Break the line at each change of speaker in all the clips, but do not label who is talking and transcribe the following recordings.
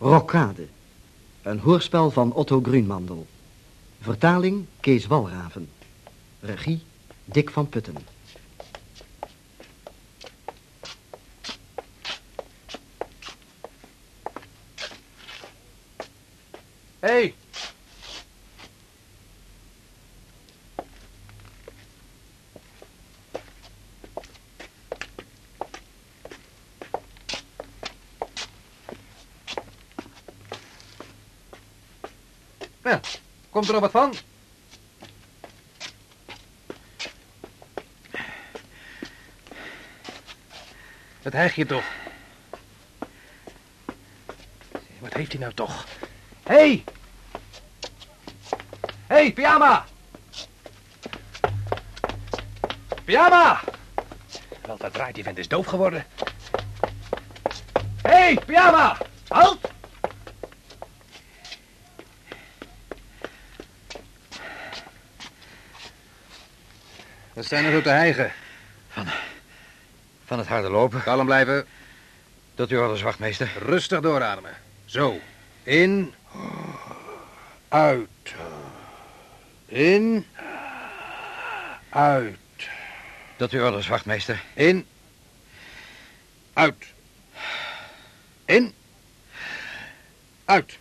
Rokkade. Een hoorspel van Otto Grunmandel. Vertaling Kees Walraven. Regie Dick van Putten.
Hé! Hey. Ja, komt er nog wat van? Wat hijg je toch? Wat heeft hij nou toch? Hé! Hey! Hé, hey, pyjama! Pyjama! Wel, dat draait die vent is doof geworden. Hé, hey, pyjama! Halt! Wat zijn er zo te hijgen?
Van het harde lopen.
Kalm blijven.
Tot u orders, wachtmeester.
Rustig doorademen. Zo. In. Uit. In. Uit.
Tot u orders, wachtmeester.
In. Uit. In. Uit.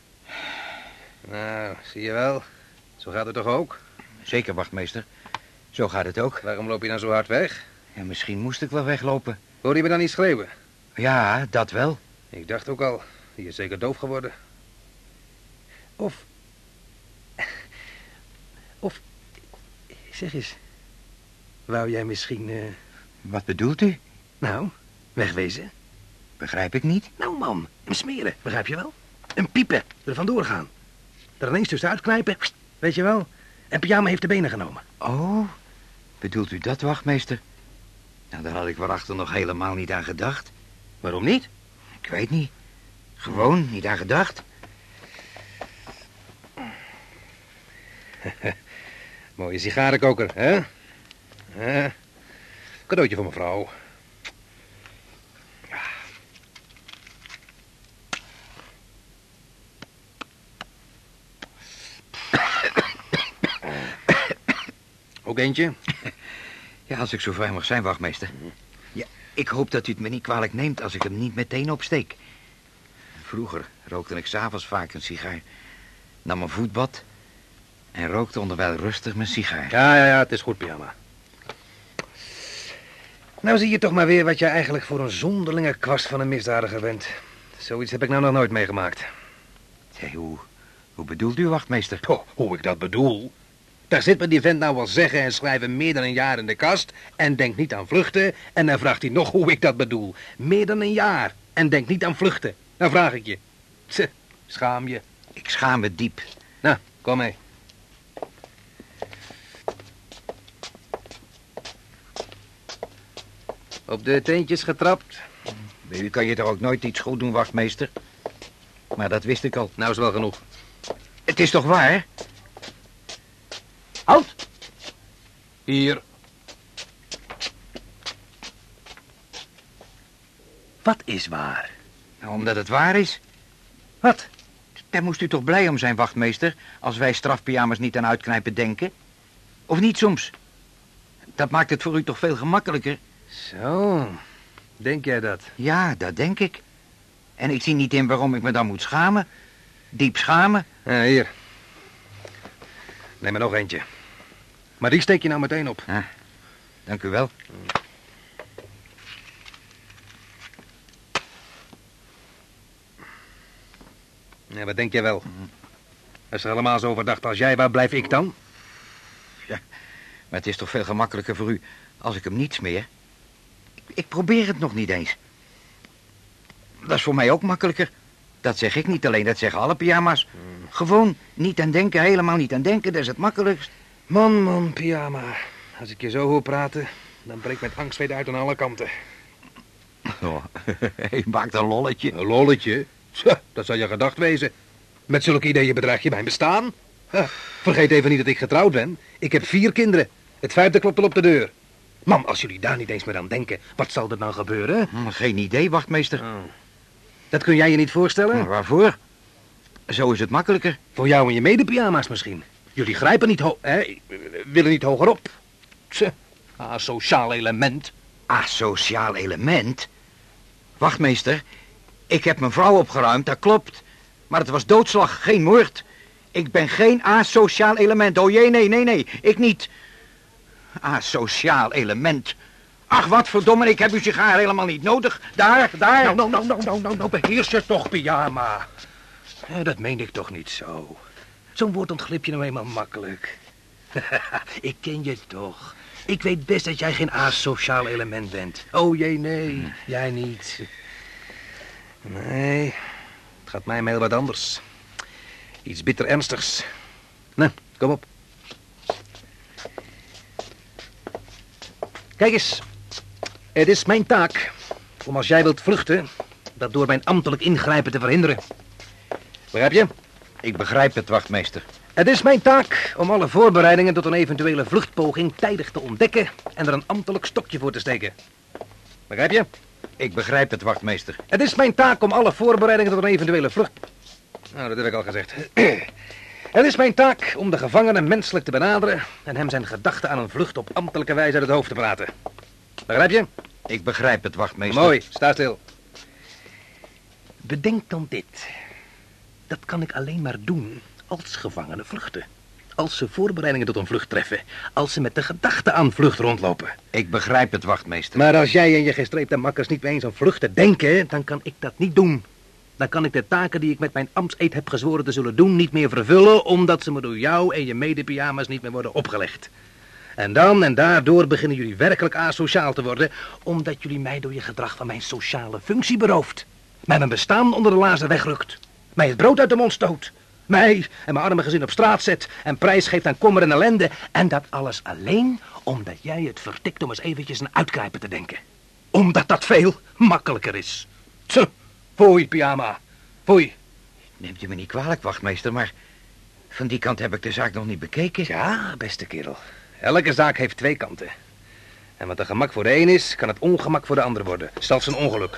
Nou, zie je wel. Zo gaat het toch ook?
Zeker, wachtmeester. Zo gaat het ook.
Waarom loop je dan zo hard weg?
Ja, misschien moest ik wel weglopen.
Hoor je me dan niet schreeuwen?
Ja, dat wel.
Ik dacht ook al. Die is zeker doof geworden. Of... Of... Zeg eens. Wou jij misschien... eh,
Wat bedoelt u?
Nou, wegwezen?
Begrijp ik niet.
Nou man, hem smeren, begrijp je wel? Een piepen, er vandoor gaan. Er ineens tussenuit knijpen, weet je wel? En pyjama heeft de benen genomen.
Oh, bedoelt u dat, wachtmeester? Nou, daar had ik waarachter nog helemaal niet aan gedacht.
Waarom niet?
Ik weet niet. Gewoon niet aan gedacht.
Mooie sigarenkoker, hè? hè? Cadeautje voor mevrouw. Ja. Ook eentje?
Ja, als ik zo vrij mag zijn, wachtmeester. Ja, ik hoop dat u het me niet kwalijk neemt als ik hem niet meteen opsteek. Vroeger rookte ik s'avonds vaak een sigaar. Nam een voetbad en rookte onderwijl rustig mijn sigaar.
Ja, ja, ja, het is goed, pyjama. Nou zie je toch maar weer wat jij eigenlijk voor een zonderlinge kwast van een misdadiger bent. Zoiets heb ik nou nog nooit meegemaakt.
Hey, hoe, hoe bedoelt u, wachtmeester?
Oh, hoe ik dat bedoel? Daar zit me die vent nou wel zeggen en schrijven meer dan een jaar in de kast... en denkt niet aan vluchten. En dan vraagt hij nog hoe ik dat bedoel. Meer dan een jaar en denkt niet aan vluchten. Dan vraag ik je. Tse, schaam je.
Ik schaam me diep.
Nou, kom mee. Op de teentjes getrapt.
Bij u kan je toch ook nooit iets goed doen, wachtmeester? Maar dat wist ik al.
Nou is wel genoeg.
Het is toch waar?
Halt! Hier. Wat is waar?
Nou, omdat het waar is.
Wat?
Daar moest u toch blij om zijn, wachtmeester... als wij strafpyjamas niet aan uitknijpen denken? Of niet soms? Dat maakt het voor u toch veel gemakkelijker?
Zo, denk jij dat?
Ja, dat denk ik. En ik zie niet in waarom ik me dan moet schamen. Diep schamen.
Ja, hier. Neem er nog eentje. Maar die steek je nou meteen op.
Dank u wel.
Ja, wat denk jij wel? Als er allemaal zo overdacht als jij, waar blijf ik dan?
Maar het is toch veel gemakkelijker voor u als ik hem niet smeer? Ik, ik probeer het nog niet eens. Dat is voor mij ook makkelijker. Dat zeg ik niet alleen, dat zeggen alle pyjama's. Gewoon niet aan denken, helemaal niet aan denken, dat is het makkelijkst.
Man, man, pyjama. Als ik je zo hoor praten, dan breekt mijn angst weer uit aan alle kanten.
Oh, je maakt een lolletje.
Een lolletje? Tja, dat zou je gedacht wezen. Met zulke ideeën bedreig je mijn bestaan. Ha, vergeet even niet dat ik getrouwd ben. Ik heb vier kinderen. Het vijfde klopt al op de deur. Man, als jullie daar niet eens meer aan denken, wat zal er dan gebeuren?
Hm, Geen idee, wachtmeester.
Dat kun jij je niet voorstellen?
Maar waarvoor? Zo is het makkelijker.
Voor jou en je medepyjama's misschien. Jullie grijpen niet ho... Hè? Willen niet hogerop. Tse, asociaal element.
Asociaal element? Wachtmeester, ik heb mijn vrouw opgeruimd, dat klopt. Maar het was doodslag, geen moord. Ik ben geen asociaal element. Oh jee, nee, nee, nee, ik niet. Asociaal element. Ach, wat verdomme, ik heb uw sigaar helemaal niet nodig. Daar, daar.
Nou, nou, nou, nou, nou, nou, nou beheers je toch, pyjama. Eh, dat meen ik toch niet zo. Zo'n woord ontglip je nou eenmaal makkelijk. ik ken je toch. Ik weet best dat jij geen asociaal element bent. Oh jee, nee, jij niet. Nee, het gaat mij om heel wat anders. Iets bitter ernstigs. Nou, kom op. Kijk eens. Het is mijn taak om als jij wilt vluchten, dat door mijn ambtelijk ingrijpen te verhinderen. Begrijp je?
Ik begrijp het, wachtmeester.
Het is mijn taak om alle voorbereidingen tot een eventuele vluchtpoging tijdig te ontdekken en er een ambtelijk stokje voor te steken. Begrijp je?
Ik begrijp het, wachtmeester.
Het is mijn taak om alle voorbereidingen tot een eventuele vlucht... Nou, dat heb ik al gezegd. Het is mijn taak om de gevangene menselijk te benaderen en hem zijn gedachten aan een vlucht op ambtelijke wijze uit het hoofd te praten. Begrijp je?
Ik begrijp het, wachtmeester.
Mooi, sta stil. Bedenk dan dit. Dat kan ik alleen maar doen als gevangenen vluchten. Als ze voorbereidingen tot een vlucht treffen. Als ze met de gedachte aan vlucht rondlopen.
Ik begrijp het, wachtmeester.
Maar als jij en je gestreepte makkers niet mee eens aan vluchten denken, dan kan ik dat niet doen. Dan kan ik de taken die ik met mijn ambtseed heb gezworen te zullen doen niet meer vervullen, omdat ze me door jou en je medepyjama's niet meer worden opgelegd. En dan en daardoor beginnen jullie werkelijk asociaal te worden, omdat jullie mij door je gedrag van mijn sociale functie berooft. Mij mijn bestaan onder de lazen wegrukt. Mij het brood uit de mond stoot. Mij en mijn arme gezin op straat zet en prijs geeft aan kommer en ellende. En dat alles alleen omdat jij het vertikt om eens eventjes een uitkrijpen te denken. Omdat dat veel makkelijker is. Tse, foei, pyjama. Foei.
Neemt u me niet kwalijk, wachtmeester, maar van die kant heb ik de zaak nog niet bekeken.
Ja, beste kerel. Elke zaak heeft twee kanten. En wat een gemak voor de een is, kan het ongemak voor de ander worden. Zelfs een ongeluk.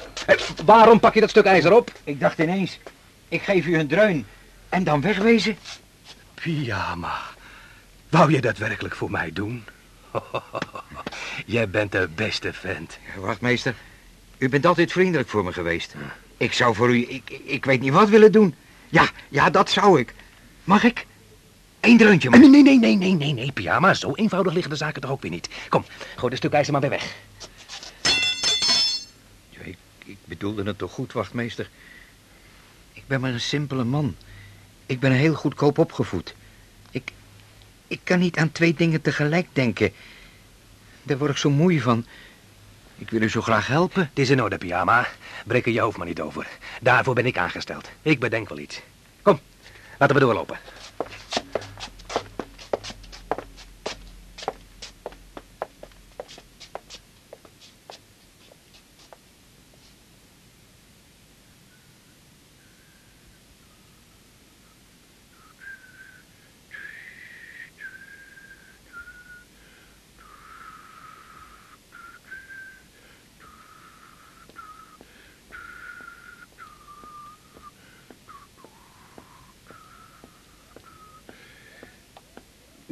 Waarom pak je dat stuk ijzer op?
Ik dacht ineens, ik geef u een dreun en dan wegwezen.
Pyjama. Wou je dat werkelijk voor mij doen? Jij bent de beste vent.
Wachtmeester, u bent altijd vriendelijk voor me geweest. Ik zou voor u, ik, ik- weet niet wat willen doen. Ja, ja, dat zou ik. Mag ik? Eén dreuntje maar.
Nee, nee, nee, nee, nee, nee, nee, pyjama. Zo eenvoudig liggen de zaken toch ook weer niet. Kom, gooi dat stuk ijzer maar weer weg.
Ja, Ik, ik bedoelde het toch goed, wachtmeester. Ben maar een simpele man. Ik ben heel goedkoop opgevoed. Ik, ik kan niet aan twee dingen tegelijk denken. Daar word ik zo moe van. Ik wil u zo graag helpen.
Het is in orde, pyjama. Breek er je hoofd maar niet over. Daarvoor ben ik aangesteld. Ik bedenk wel iets. Kom, laten we doorlopen.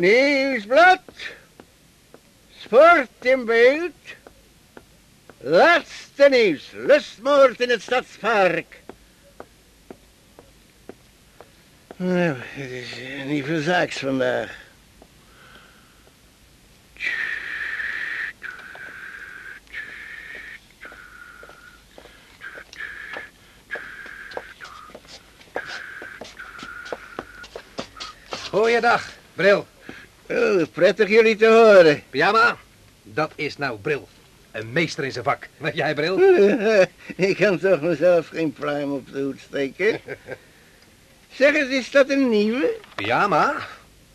Nieuwsblad. Sport in beeld. Laatste nieuws. Lustmoord in het stadspark. Nou, het is niet veel zaaks vandaag.
Goeiedag, Bril.
Oh, prettig jullie te horen.
Pyjama, dat is nou Bril. Een meester in zijn vak. Wat jij, Bril?
Ik kan toch mezelf geen pluim op de hoed steken. Zeg eens, is dat een nieuwe?
Pyjama,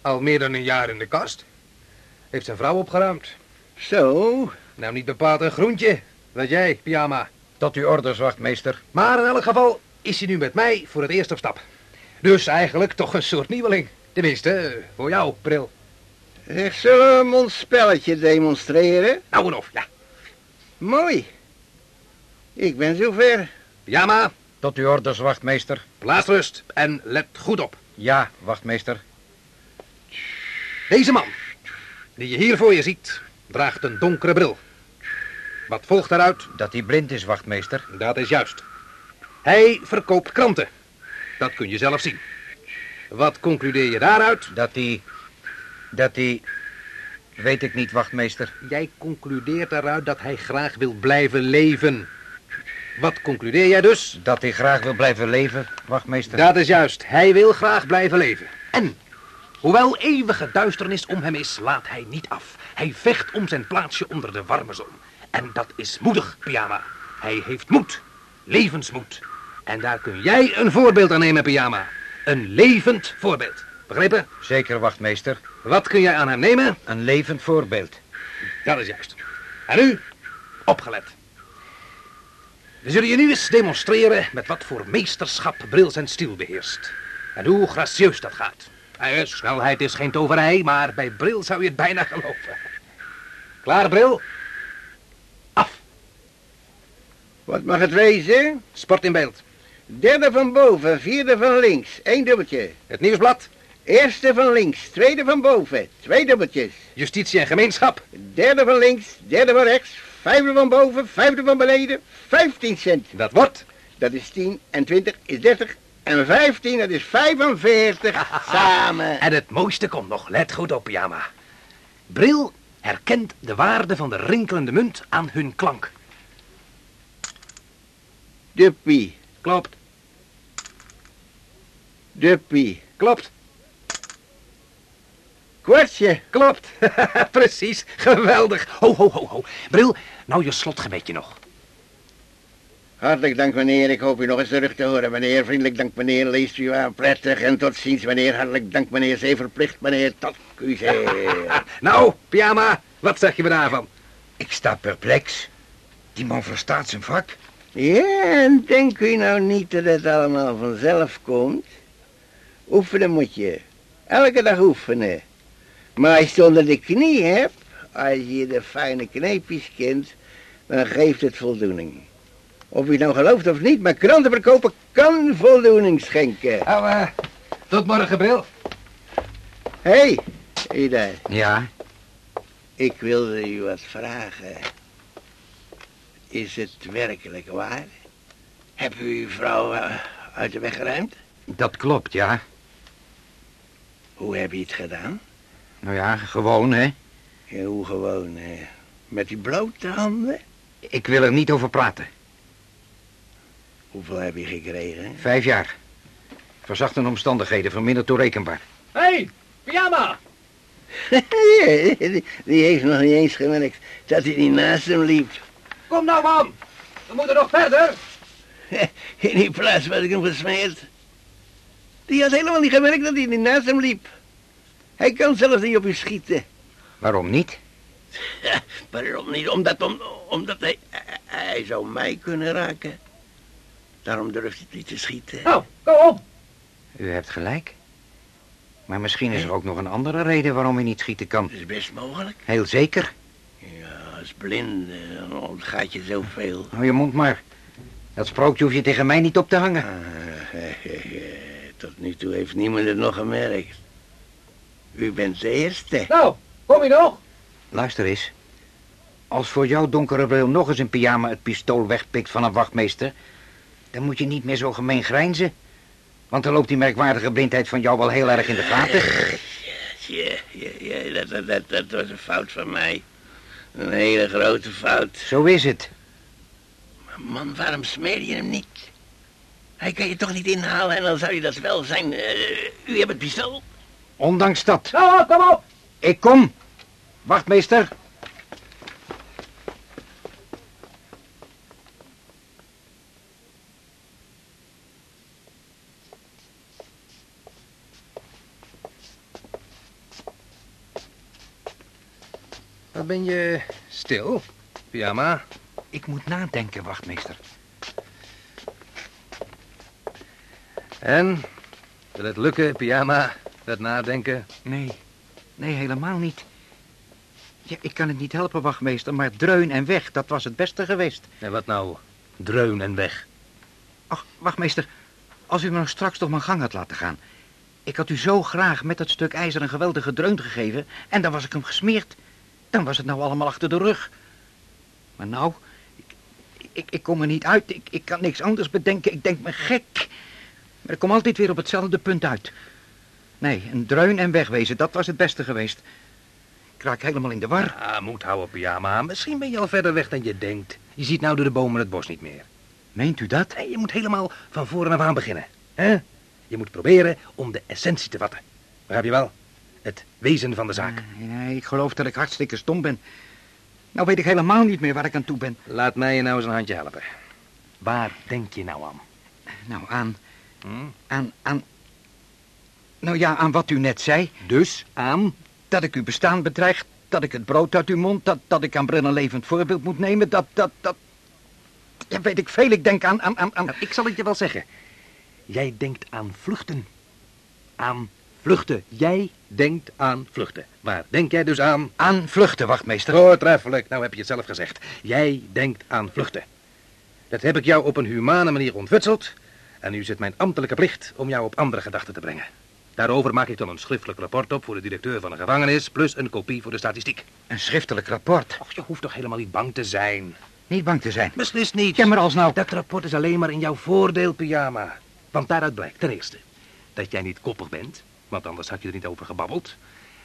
al meer dan een jaar in de kast. Heeft zijn vrouw opgeruimd.
Zo,
Nou, niet bepaald een groentje. Wat jij, Pyjama.
Tot uw orders, wachtmeester.
Maar in elk geval is hij nu met mij voor het eerst op stap. Dus eigenlijk toch een soort nieuweling. Tenminste, eh, voor jou, Bril.
Zeg, zullen we hem ons spelletje demonstreren?
Nou en of, ja.
Mooi. Ik ben zover.
Pyjama,
Tot uw orders, wachtmeester.
Plaats rust en let goed op.
Ja, wachtmeester.
Deze man, die je hier voor je ziet, draagt een donkere bril. Wat volgt daaruit?
Dat hij blind is, wachtmeester.
Dat is juist. Hij verkoopt kranten. Dat kun je zelf zien. Wat concludeer je daaruit?
Dat hij... Dat hij... Weet ik niet, wachtmeester.
Jij concludeert daaruit dat hij graag wil blijven leven. Wat concludeer jij dus?
Dat hij graag wil blijven leven, wachtmeester.
Dat is juist. Hij wil graag blijven leven. En, hoewel eeuwige duisternis om hem is, laat hij niet af. Hij vecht om zijn plaatsje onder de warme zon. En dat is moedig, Pyjama. Hij heeft moed. Levensmoed. En daar kun jij een voorbeeld aan nemen, Pyjama. Een levend voorbeeld. Begrepen?
Zeker, wachtmeester.
Wat kun jij aan hem nemen?
Een levend voorbeeld.
Dat is juist. En nu, opgelet. We zullen je nu eens demonstreren met wat voor meesterschap Bril zijn stil beheerst. En hoe gracieus dat gaat. Eh, snelheid is geen toverij, maar bij Bril zou je het bijna geloven. Klaar, Bril? Af.
Wat mag het wezen?
Sport in beeld.
Derde van boven, vierde van links, één dubbeltje.
Het nieuwsblad.
Eerste van links, tweede van boven, twee dubbeltjes.
Justitie en gemeenschap.
Derde van links, derde van rechts, vijfde van boven, vijfde van beneden, 15 cent.
Dat wordt.
Dat is 10 en 20 is 30 en 15 dat is 45 samen.
En het mooiste komt nog. Let goed op, Pyjama. Bril herkent de waarde van de rinkelende munt aan hun klank.
Duppie,
Klopt.
duppie,
Klopt.
Kwartje.
Klopt. Precies. Geweldig. Ho, ho, ho, ho. Bril, nou je slotgebedje nog.
Hartelijk dank meneer, ik hoop u nog eens terug te horen meneer. Vriendelijk dank meneer, leest u aan prettig en tot ziens meneer. Hartelijk dank meneer, zeer verplicht meneer, tot u zeer.
Nou, Pyjama, wat zeg je me daarvan?
Ik sta perplex. Die man verstaat zijn vak.
Ja, en denk u nou niet dat het allemaal vanzelf komt? Oefenen moet je. Elke dag oefenen. Maar als je het onder de knie hebt, als je de fijne kneepjes kent, dan geeft het voldoening. Of je nou gelooft of niet, maar kranten verkopen kan voldoening schenken.
Nou, tot morgen, Bril.
Hé, hey, Ida,
Ja,
ik wilde u wat vragen. Is het werkelijk waar? Heb u uw vrouw eh, uit de weg geruimd?
dat klopt, ja.
Hoe heb je het gedaan?
Nou ja, gewoon, hè.
Ja, hoe gewoon, eh, met die blote handen?
Ik wil er niet over praten.
Hoeveel heb je gekregen?
Vijf jaar. Verzachtende omstandigheden, verminderd toerekenbaar.
Hé, hey, Pyjama.
die, die heeft nog niet eens gemerkt dat hij niet naast hem liep.
Kom nou, man. We moeten nog verder.
In die plaats werd ik hem gesmeerd. Die had helemaal niet gemerkt dat hij niet naast hem liep. Hij kan zelfs niet op u schieten.
Waarom niet?
Waarom niet? Omdat, om, omdat hij, hij zou mij kunnen raken. Daarom durft hij niet te schieten.
Nou, kom op.
U hebt gelijk. Maar misschien is er ook nog een andere reden waarom u niet schieten kan.
Dat is best mogelijk.
Heel zeker.
Ja, als blind dan ontgaat je zoveel.
Hou je mond maar. Dat sprookje hoef je tegen mij niet op te hangen.
Ah, tot nu toe heeft niemand het nog gemerkt. U bent de eerste.
Nou, kom je nog?
Luister eens. Als voor jouw donkere bril nog eens een pyjama het pistool wegpikt van een wachtmeester... dan moet je niet meer zo gemeen grijnzen. Want dan loopt die merkwaardige blindheid van jou wel heel erg in de gaten.
Ja, ja, ja dat, dat, dat, dat was een fout van mij. Een hele grote fout.
Zo is het.
Maar man, waarom smeer je hem niet? Hij kan je toch niet inhalen en dan zou je dat wel zijn. Eh, u hebt het pistool.
Ondanks dat.
Nou, kom op.
Ik kom. Wachtmeester.
Wat ben je stil, Pyjama?
Ik moet nadenken, wachtmeester.
En? Wil het lukken, Pyjama, dat nadenken?
Nee, nee, helemaal niet. Ja, ik kan het niet helpen, wachtmeester, maar dreun en weg, dat was het beste geweest.
En wat nou? Dreun en weg.
Ach, wachtmeester. Als u me nog straks toch mijn gang had laten gaan. Ik had u zo graag met dat stuk ijzer een geweldige dreun gegeven... en dan was ik hem gesmeerd. Dan was het nou allemaal achter de rug. Maar nou, ik, ik, ik kom er niet uit. Ik, ik kan niks anders bedenken. Ik denk me gek. Maar ik kom altijd weer op hetzelfde punt uit. Nee, een dreun en wegwezen, dat was het beste geweest. Ik raak helemaal in de war.
Ah, moet houden, pyjama. Misschien ben je al verder weg dan je denkt. Je ziet nou door de bomen het bos niet meer.
Meent u dat?
Nee, je moet helemaal van voren af aan beginnen. hè? Je moet proberen om de essentie te vatten. Begrijp je wel? Het wezen van de zaak.
Nee, ik geloof dat ik hartstikke stom ben. Nou weet ik helemaal niet meer waar ik aan toe ben.
Laat mij je nou eens een handje helpen. Waar denk je nou aan?
Nou, aan,
Hm?
aan, aan... Nou ja, aan wat u net zei.
Dus aan...
Dat ik uw bestaan bedreig, dat ik het brood uit uw mond, dat, dat ik aan een levend voorbeeld moet nemen, dat, dat, dat... Ja, weet ik veel, ik denk aan, aan, aan, aan...
Nou, ik zal het je wel zeggen. Jij denkt aan vluchten. Aan vluchten. Jij denkt aan vluchten. Waar denk jij dus aan?
Aan vluchten, wachtmeester.
Voortreffelijk, nou heb je het zelf gezegd. Jij denkt aan vluchten. Dat heb ik jou op een humane manier ontfutseld. En nu is het mijn ambtelijke plicht om jou op andere gedachten te brengen. Daarover maak ik dan een schriftelijk rapport op voor de directeur van de gevangenis... plus een kopie voor de statistiek.
Een schriftelijk rapport.
Och, je hoeft toch helemaal niet bang te zijn?
Niet bang te zijn.
Beslist niet.
Ja, maar als nou...
Dat rapport is alleen maar in jouw voordeel, pyjama. Want daaruit blijkt ten eerste dat jij niet koppig bent, want anders had je er niet over gebabbeld.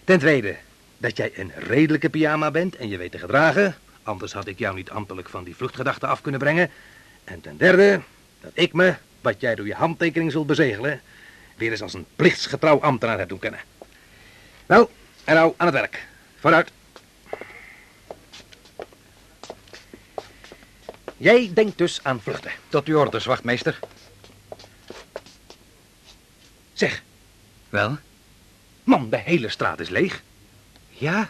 Ten tweede dat jij een redelijke pyjama bent en je weet te gedragen, anders had ik jou niet ambtelijk van die vluchtgedachten af kunnen brengen. En ten derde dat ik me, wat jij door je handtekening zult bezegelen, weer eens als een plichtsgetrouw ambtenaar heb doen kennen. Nou, en nou aan het werk. Vooruit. Jij denkt dus aan vluchten.
Tot uw orders, wachtmeester.
Zeg,
Wel?
man, de hele straat is leeg.
Ja.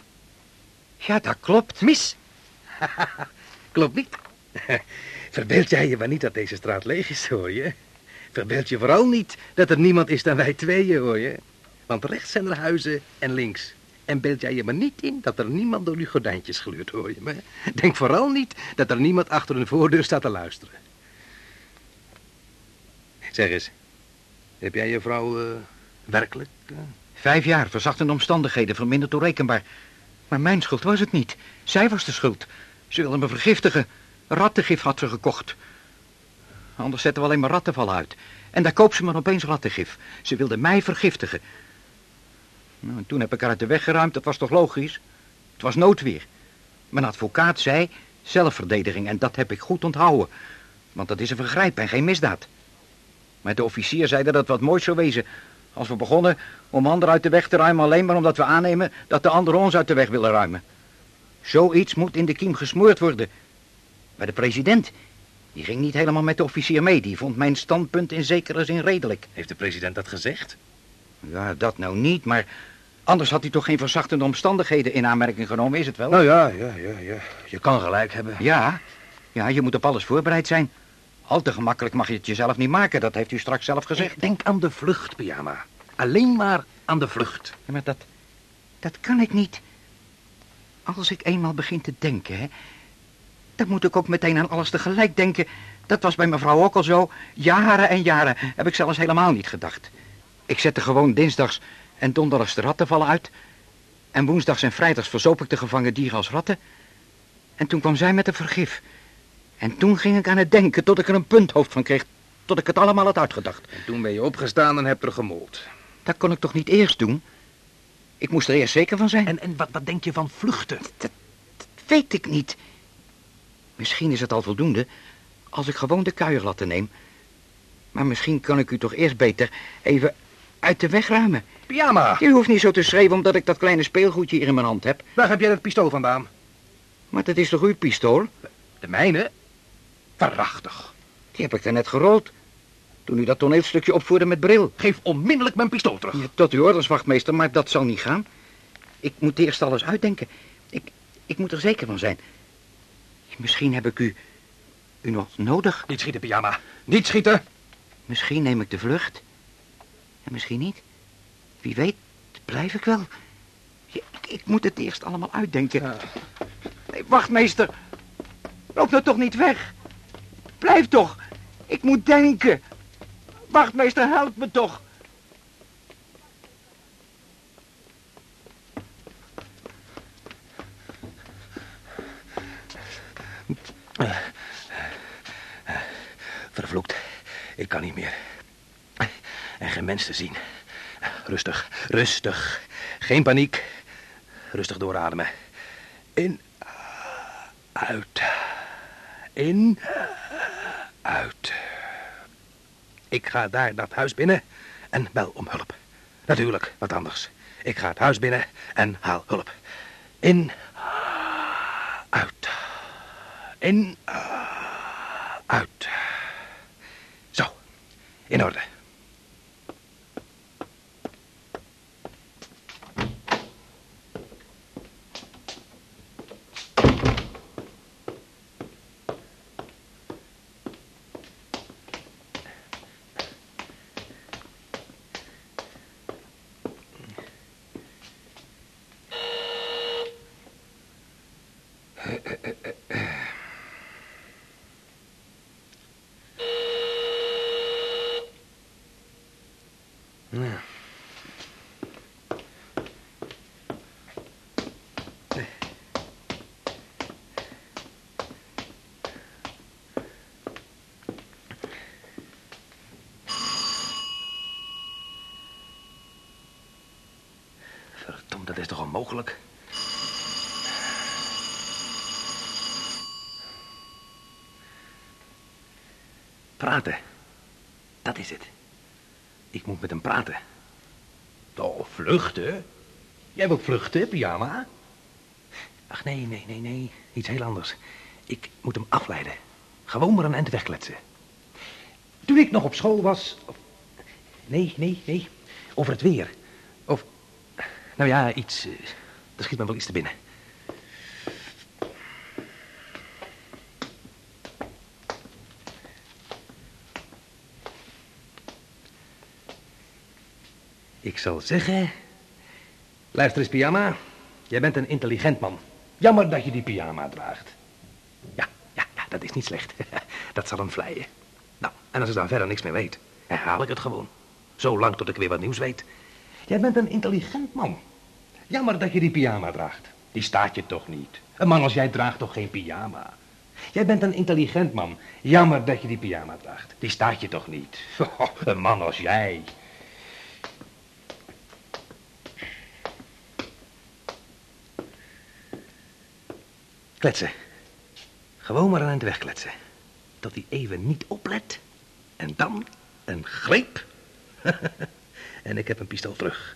Ja, dat klopt.
Mis. Klopt niet. Verbeeld jij je maar niet dat deze straat leeg is, hoor je. Verbeeld je vooral niet dat er niemand is dan wij tweeën, hoor je. Want rechts zijn er huizen en links. En beeld jij je maar niet in dat er niemand door die gordijntjes gluurt, hoor je me. Denk vooral niet dat er niemand achter een voordeur staat te luisteren. Zeg eens, heb jij je vrouw eh, werkelijk... eh,
Vijf jaar, verzachtende omstandigheden, verminderd doorrekenbaar. Maar mijn schuld was het niet. Zij was de schuld. Ze wilde me vergiftigen. Rattengif had ze gekocht. Anders zetten we alleen maar rattenvallen uit. En daar koopt ze maar opeens rattengif. Ze wilde mij vergiftigen. Nou, en toen heb ik haar uit de weg geruimd, dat was toch logisch? Het was noodweer. Mijn advocaat zei zelfverdediging en dat heb ik goed onthouden. Want dat is een vergrijp en geen misdaad. Maar de officier zei dat het wat moois zou wezen... als we begonnen om anderen uit de weg te ruimen... alleen maar omdat we aannemen dat de anderen ons uit de weg willen ruimen. Zoiets moet in de kiem gesmoord worden. Maar de president, die ging niet helemaal met de officier mee. Die vond mijn standpunt in zekere zin redelijk.
Heeft de president dat gezegd?
Ja, dat nou niet, maar... Anders had hij toch geen verzachtende omstandigheden in aanmerking genomen, is het wel?
Nou ja, ja, ja, ja. Je kan gelijk hebben.
Ja, ja, je moet op alles voorbereid zijn. Al te gemakkelijk mag je het jezelf niet maken, dat heeft u straks zelf gezegd.
Denk aan de vlucht, pyjama. Alleen maar aan de vlucht.
Ja, maar dat, dat kan ik niet. Als ik eenmaal begin te denken, hè, dan moet ik ook meteen aan alles tegelijk denken. Dat was bij mevrouw ook al zo. Jaren en jaren heb ik zelfs helemaal niet gedacht. Ik zette gewoon dinsdags en donderdags de rattenvallen uit. En woensdags en vrijdags verzoop ik de gevangen dieren als ratten. En toen kwam zij met een vergif. En toen ging ik aan het denken tot ik er een punthoofd van kreeg. Tot ik het allemaal had uitgedacht.
En toen ben je opgestaan en hebt er gemold.
Dat kon ik toch niet eerst doen? Ik moest er eerst zeker van zijn.
En, en wat, wat denk je van vluchten?
Weet ik niet. Misschien is het al voldoende als ik gewoon de kuierlatten neem. Maar misschien kan ik u toch eerst beter even uit de weg ruimen.
Pyjama,
U hoeft niet zo te schreeuwen omdat ik dat kleine speelgoedje hier in mijn hand heb.
waar heb jij dat pistool vandaan?
Maar dat is toch uw pistool?
De mijne? Waarachtig.
Die heb ik daarnet gerold. Toen u dat toneelstukje opvoerde met bril.
Geef onmiddellijk mijn pistool terug.
Ja, tot uw orders, wachtmeester, maar dat zal niet gaan. Ik moet eerst alles uitdenken. Ik, ik moet er zeker van zijn. Misschien heb ik u... u nog nodig.
Niet schieten, pyjama. Niet schieten.
Misschien neem ik de vlucht. En misschien niet. Wie weet, blijf ik wel. Ja, ik, ik moet het eerst allemaal uitdenken. Nee, wacht, meester. Loop nou toch niet weg. Blijf toch. Ik moet denken. Wachtmeester, help me toch.
Vervloekt. Ik kan niet meer. En geen mens te zien. Rustig, rustig. Geen paniek. Rustig doorademen. In, uit. In, uit. Ik ga daar dat huis binnen en bel om hulp. Natuurlijk, wat anders. Ik ga het huis binnen en haal hulp. In, uit. In, uit. Zo, in orde. Ja. Onmogelijk? Praten. Dat is het. Ik moet met hem praten. Oh, vluchten? Jij wilt vluchten, pyjama? Ach, nee, nee, nee, nee. Iets heel anders. Ik moet hem afleiden. Gewoon maar een eind wegkletsen. Toen ik nog op school was... Nee, nee, nee. Over het weer. Nou ja, iets... eh, er schiet me wel iets te binnen. Ik zal zeggen... Luister eens, pyjama. Jij bent een intelligent man. Jammer dat je die pyjama draagt. Ja, ja, dat is niet slecht. dat zal hem vleien. Nou, en als ik dan verder niks meer weet, herhaal ik het gewoon. Zolang tot ik weer wat nieuws weet. Jij bent een intelligent man. Jammer dat je die pyjama draagt. Die staat je toch niet. Een man als jij draagt toch geen pyjama. Jij bent een intelligent man. Jammer dat je die pyjama draagt. Die staat je toch niet. een man als jij. Kletsen. Gewoon maar een eind wegkletsen. Tot hij even niet oplet. En dan een greep. en ik heb een pistool terug.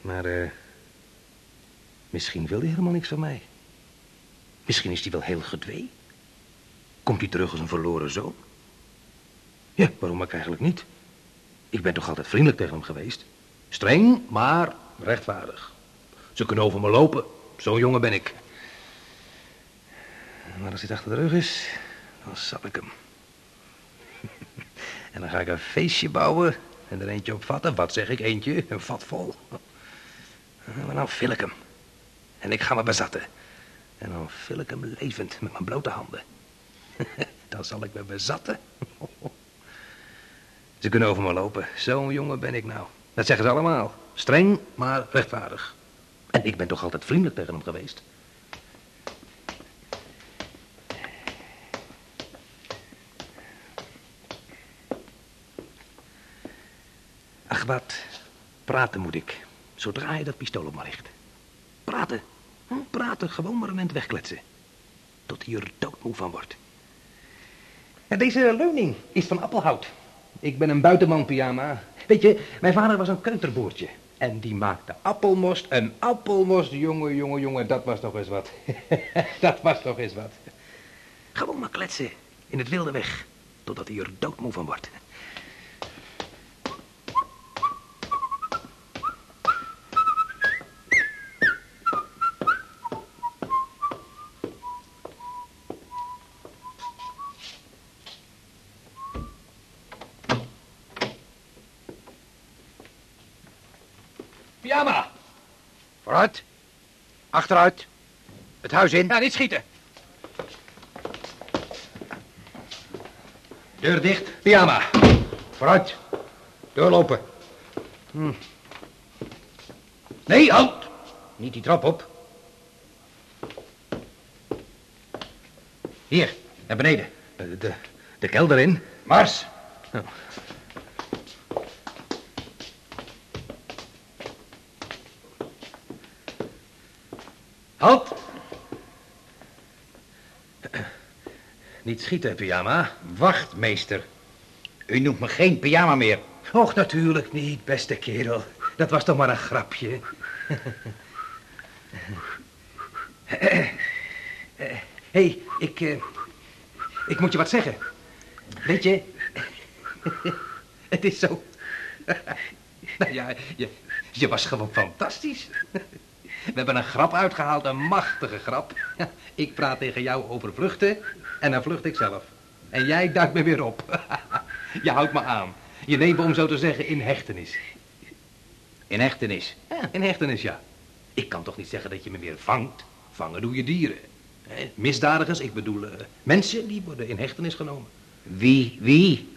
Maar, eh... misschien wil hij helemaal niks van mij. Misschien is hij wel heel gedwee. Komt hij terug als een verloren zoon? Ja, waarom ook eigenlijk niet? Ik ben toch altijd vriendelijk tegen hem geweest. Streng, maar rechtvaardig. Ze kunnen over me lopen. Zo'n jongen ben ik. Maar als hij achter de rug is, dan zap ik hem. En dan ga ik een feestje bouwen en er eentje op vatten. Wat zeg ik, eentje? Een vat vol. Maar dan vul ik hem. En ik ga me bezatten. En dan vul ik hem levend met mijn blote handen. Dan zal ik me bezatten. Ze kunnen over me lopen. Zo'n jongen ben ik nou. Dat zeggen ze allemaal. Streng, maar rechtvaardig. En ik ben toch altijd vriendelijk tegen hem geweest. Wat, praten moet ik. Zodra je dat pistool op me richt. Praten. Hm, Praten, gewoon maar een end wegkletsen. Tot hij er doodmoe van wordt. En deze leuning is van appelhout. Ik ben een buitenman, pyjama. Weet je, mijn vader was een keuterboertje. En die maakte appelmost. En appelmost, jongen, jongen, jongen, dat was toch eens wat. dat was toch eens wat. Gewoon maar kletsen. In het wilde weg. Totdat hij er doodmoe van wordt.
Vooruit. Achteruit. Het huis in.
Ja, niet schieten.
Deur dicht.
Pyjama.
Vooruit. Doorlopen. Hm. Nee, halt. Niet die trap op. Hier, naar beneden.
Eh, De, de kelder in.
Mars.
Oh.
Halt.
Niet schieten, pyjama.
Wachtmeester. U noemt me geen pyjama meer.
Och, natuurlijk niet, beste kerel. Dat was toch maar een grapje. Hé, hey, ik... eh, ik moet je wat zeggen. Weet je... Het is zo... nou ja, je was gewoon fantastisch. We hebben een grap uitgehaald, een machtige grap. Ik praat tegen jou over vluchten en dan vlucht ik zelf. En jij duikt me weer op. Je houdt me aan. Je neemt me, om zo te zeggen, in hechtenis.
In hechtenis.
Ja, in hechtenis, ja. Ik kan toch niet zeggen dat je me weer vangt? Vangen doe je dieren. Misdadigers, ik bedoel, eh, mensen die worden in hechtenis genomen.
Wie, wie?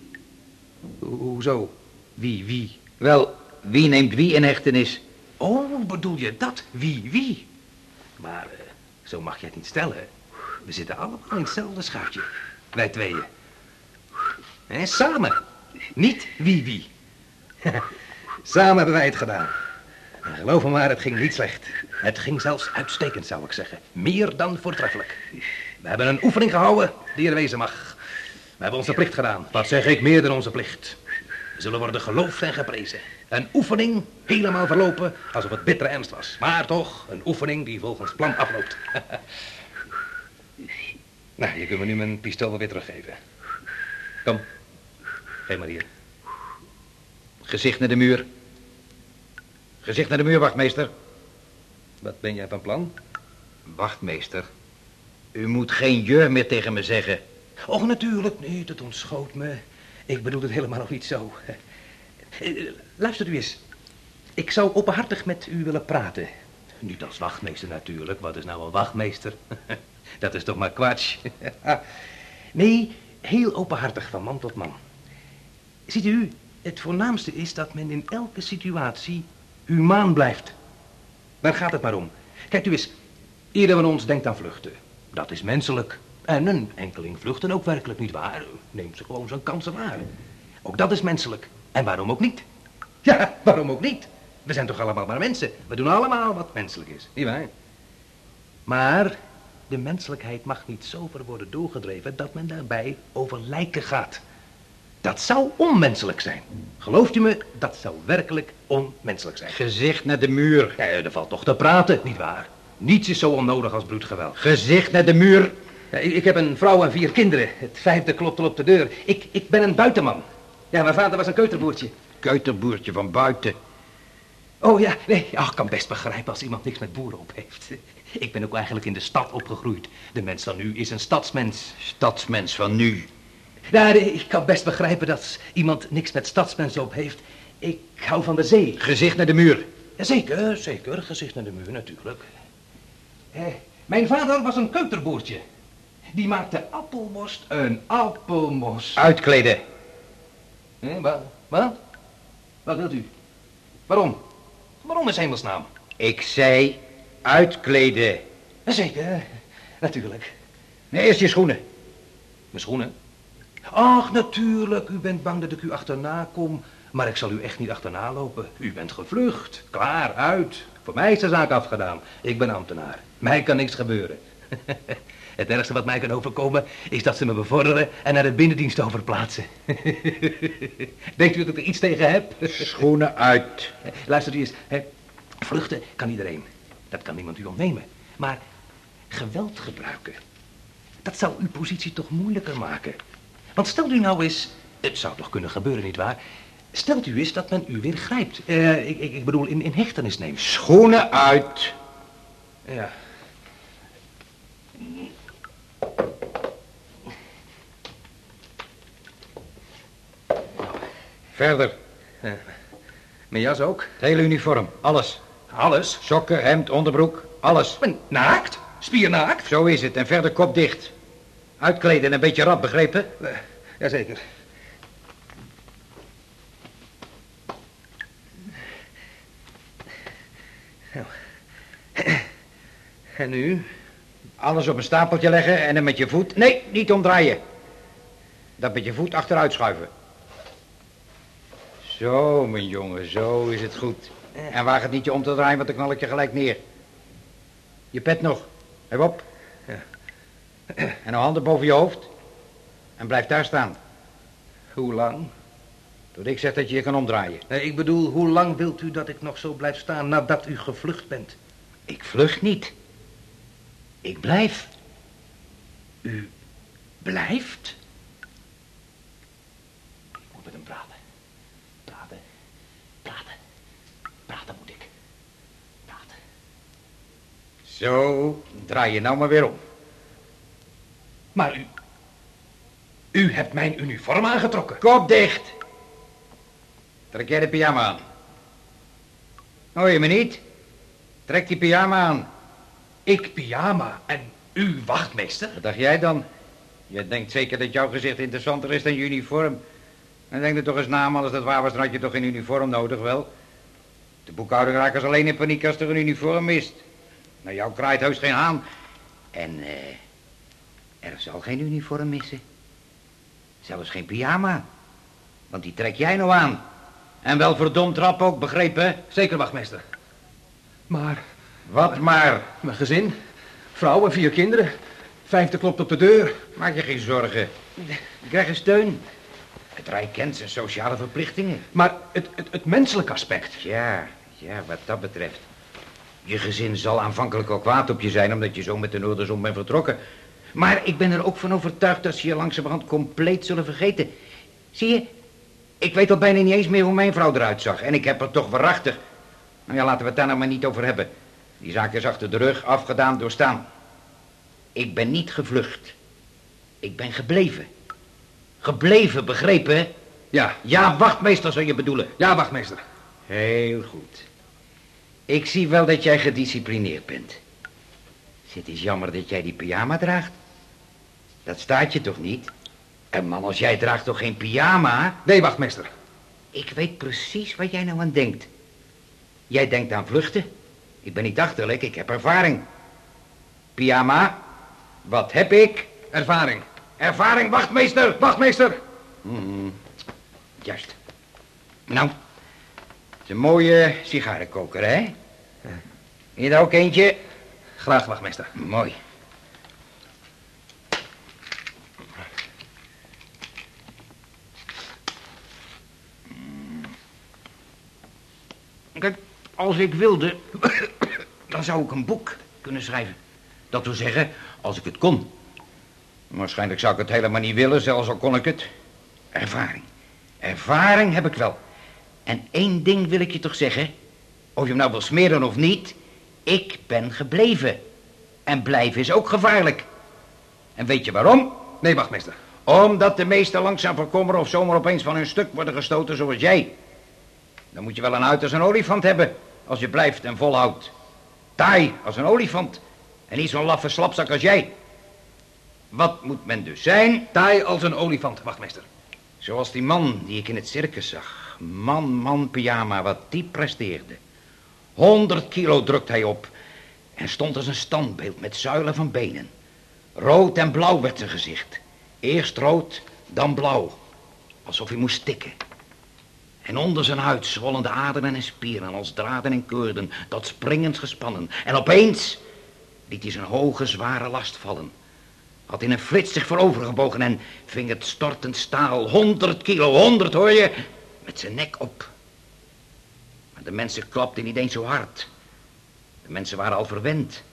Ho- hoezo? Wie, wie?
Wel, wie neemt wie in hechtenis?
Oh, bedoel je dat? Wie, wie? Maar eh, zo mag je het niet stellen. We zitten allemaal in hetzelfde schuitje. Wij tweeën. Hè, samen. Niet wie, wie. samen hebben wij het gedaan. En geloof me maar, het ging niet slecht. Het ging zelfs uitstekend, zou ik zeggen. Meer dan voortreffelijk. We hebben een oefening gehouden die er wezen mag. We hebben onze plicht gedaan. Wat zeg ik, meer dan onze plicht. Zullen worden geloofd en geprezen. Een oefening helemaal verlopen alsof het bittere ernst was. Maar toch, een oefening die volgens plan afloopt. nou, je kunt me nu mijn pistool wel weer teruggeven. Kom, geef maar hier.
Gezicht naar de muur. Gezicht naar de muur, wachtmeester.
Wat ben jij van plan?
Wachtmeester. U moet geen jur meer tegen me zeggen.
Och, natuurlijk niet, het ontschoot me. Ik bedoel het helemaal nog niet zo. Eh, Luister u eens. Ik zou openhartig met u willen praten. Niet als wachtmeester natuurlijk. Wat is nou een wachtmeester? Dat is toch maar kwatsch. Nee, heel openhartig van man tot man. Ziet u, het voornaamste is dat men in elke situatie humaan blijft. Daar gaat het maar om. Kijk u eens, ieder van ons denkt aan vluchten. Dat is menselijk. En een enkeling vluchten ook werkelijk niet waar. Neemt ze gewoon zijn kansen waar. Ook dat is menselijk. En waarom ook niet? Ja, waarom ook niet? We zijn toch allemaal maar mensen. We doen allemaal wat menselijk is. Niet waar? Maar de menselijkheid mag niet zo ver worden doorgedreven dat men daarbij over lijken gaat. Dat zou onmenselijk zijn. Gelooft u me, dat zou werkelijk onmenselijk zijn.
Gezicht naar de muur.
Ja, er valt toch te praten, nietwaar? Niets is zo onnodig als bloedgeweld.
Gezicht naar de muur.
Ja, ik, ik heb een vrouw en vier kinderen. Het vijfde klopt al op de deur. Ik, ik ben een buitenman. Ja, mijn vader was een keuterboertje.
Kuiterboertje van buiten.
Oh ja, nee, ach, ik kan best begrijpen als iemand niks met boeren op heeft. Ik ben ook eigenlijk in de stad opgegroeid. De mens van nu is een stadsmens.
Stadsmens van nu.
Ja, nee, ik kan best begrijpen dat iemand niks met stadsmensen op heeft. Ik hou van de zee.
Gezicht naar de muur.
Jazeker, zeker. Gezicht naar de muur natuurlijk. Eh, mijn vader was een keuterboertje. Die maakte appelmost een appelmost.
Uitkleden.
Eh, wat? Wat? Wat wilt u? Waarom? Waarom is hemelsnaam?
Ik zei uitkleden.
Zeker, natuurlijk.
Nee, eerst je schoenen.
Mijn schoenen? Ach, natuurlijk. U bent bang dat ik u achterna kom. Maar ik zal u echt niet achterna lopen. U bent gevlucht. Klaar, uit. Voor mij is de zaak afgedaan. Ik ben ambtenaar. Mij kan niks gebeuren. Het ergste wat mij kan overkomen is dat ze me bevorderen en naar de binnendienst overplaatsen. Denkt u dat ik er iets tegen heb?
Schoenen uit.
Luister u eens, hè. vluchten kan iedereen. Dat kan niemand u ontnemen. Maar geweld gebruiken, dat zou uw positie toch moeilijker maken. Want stelt u nou eens, het zou toch kunnen gebeuren, nietwaar? Stelt u eens dat men u weer grijpt. Eh, ik, ik, ik bedoel, in, in hechtenis neemt.
Schoenen uit.
Ja.
Verder.
Uh, mijn jas ook?
Het hele uniform, alles.
Alles?
Sokken, hemd, onderbroek, alles.
Naakt? Spiernaakt?
Zo is het, en verder kop dicht. Uitkleden en een beetje rap, begrepen?
Eh, jazeker. En nu?
Alles op een stapeltje leggen en dan met je voet... Nee, niet omdraaien. Dat met je voet achteruit schuiven. Zo, mijn jongen, zo is het goed. En waag het niet je om te draaien, want dan knal ik je gelijk neer. Je pet nog. Heb op.
Ja.
En nou handen boven je hoofd. En blijf daar staan.
Hoe lang?
Tot ik zeg dat je je kan omdraaien.
Nee, ik bedoel, hoe lang wilt u dat ik nog zo blijf staan nadat u gevlucht bent?
Ik vlucht niet. Ik blijf.
U blijft? Ik moet met hem praten. Praten. Praten. Praten moet ik. Praten.
Zo, draai je nou maar weer om.
Maar u... U hebt mijn uniform aangetrokken.
Kop dicht. Trek jij de pyjama aan. Hoor je me niet? Trek die pyjama aan.
Ik pyjama en u wachtmeester?
Wat dacht jij dan? Je denkt zeker dat jouw gezicht interessanter is dan je uniform. En denk er toch eens na, maar als dat waar was, dan had je toch geen uniform nodig, wel? De boekhouder raakt als alleen in paniek als er een uniform mist. Nou, jou kraait heus geen haan. En, eh, er zal geen uniform missen. Zelfs geen pyjama. Want die trek jij nou aan. En wel verdomd rap ook, begrepen?
Zeker, wachtmeester. Maar
Wat maar.
mijn gezin, vrouw en vier kinderen. Vijfde klopt op de deur.
Maak je geen zorgen. Je krijgt een steun. Het Rijk kent zijn sociale verplichtingen.
Maar het, het, het menselijke aspect.
Ja, ja, wat dat betreft. Je gezin zal aanvankelijk wel kwaad op je zijn... omdat je zo met de Noorderzon bent vertrokken. Maar ik ben er ook van overtuigd dat ze je langzamerhand compleet zullen vergeten. Zie je, ik weet al bijna niet eens meer hoe mijn vrouw eruit zag. En ik heb er toch waarachtig... Nou ja, laten we het daar nou maar niet over hebben. Die zaak is achter de rug, afgedaan, doorstaan. Ik ben niet gevlucht. Ik ben gebleven. Gebleven, begrepen?
Ja,
Ja, wachtmeester zou je bedoelen.
ja, wachtmeester.
Heel goed. Ik zie wel dat jij gedisciplineerd bent. Het is jammer dat jij die pyjama draagt. Dat staat je toch niet? En man, als jij draagt toch geen pyjama?
Nee, wachtmeester.
Ik weet precies wat jij nou aan denkt. Jij denkt aan vluchten. Ik ben niet achterlijk, ik heb ervaring. Pyjama, wat heb ik?
Ervaring.
Ervaring, wachtmeester.
Wachtmeester.
Mhm. Juist. Nou, is een mooie sigarenkoker, hè? Wil je daar ook eentje?
Graag, wachtmeester.
Mooi. Kijk, als ik wilde, dan zou ik een boek kunnen schrijven. Dat wil zeggen, als ik het kon. Waarschijnlijk zou ik het helemaal niet willen, zelfs al kon ik het. Ervaring. Ervaring heb ik wel. En één ding wil ik je toch zeggen. Of je hem nou wil smeren of niet. Ik ben gebleven. En blijven is ook gevaarlijk. En weet je waarom?
Nee, wachtmeester.
Omdat de meesten langzaam verkommeren of zomaar opeens van hun stuk worden gestoten zoals jij. Dan moet je wel een huid als een olifant hebben. Als je blijft en volhoudt. Taai als een olifant. En niet zo'n laffe slapzak als jij. Wat moet men dus zijn?
Taai als een olifant, wachtmeester.
Zoals die man die ik in het circus zag. Man, man, pyjama, wat die presteerde. 100 kilo drukt hij op. En stond als een standbeeld met zuilen van benen. Rood en blauw werd zijn gezicht. Eerst rood, dan blauw. Alsof hij moest stikken. En onder zijn huid zwollen de aderen en spieren als draden en koorden, tot springend gespannen. En opeens liet hij zijn hoge, zware last vallen. Had in een flits zich voorovergebogen en ving het stortend staal, 100 kilo, 100 hoor je, met zijn nek op. Maar de mensen klapten niet eens zo hard. De mensen waren al verwend.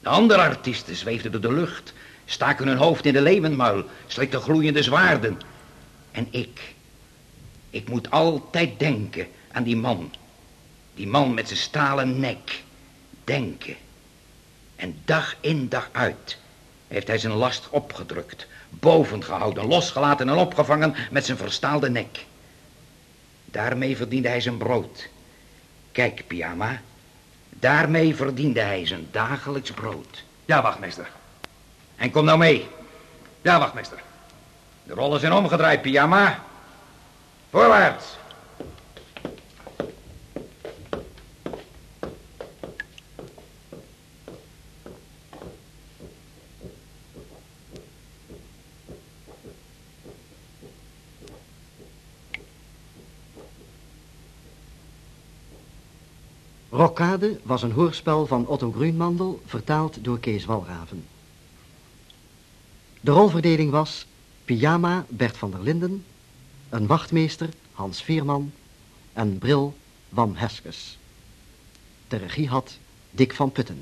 De andere artiesten zweefden door de lucht, staken hun hoofd in de leeuwenmuil, slikten gloeiende zwaarden. En ik, ik moet altijd denken aan die man. Die man met zijn stalen nek. Denken. En dag in dag uit heeft hij zijn last opgedrukt, boven gehouden, losgelaten en opgevangen met zijn verstaalde nek. Daarmee verdiende hij zijn brood. Kijk, pyjama, daarmee verdiende hij zijn dagelijks brood.
Ja, wachtmeester.
En kom nou mee.
Ja, wachtmeester.
De rollen zijn omgedraaid, pyjama. Voorwaarts.
Rokkade was een hoorspel van Otto Grunmandel, vertaald door Kees Walraven. De rolverdeling was Pyjama Bert van der Linden, een wachtmeester Hans Veerman en bril Wam Heskes. De regie had Dick van Putten.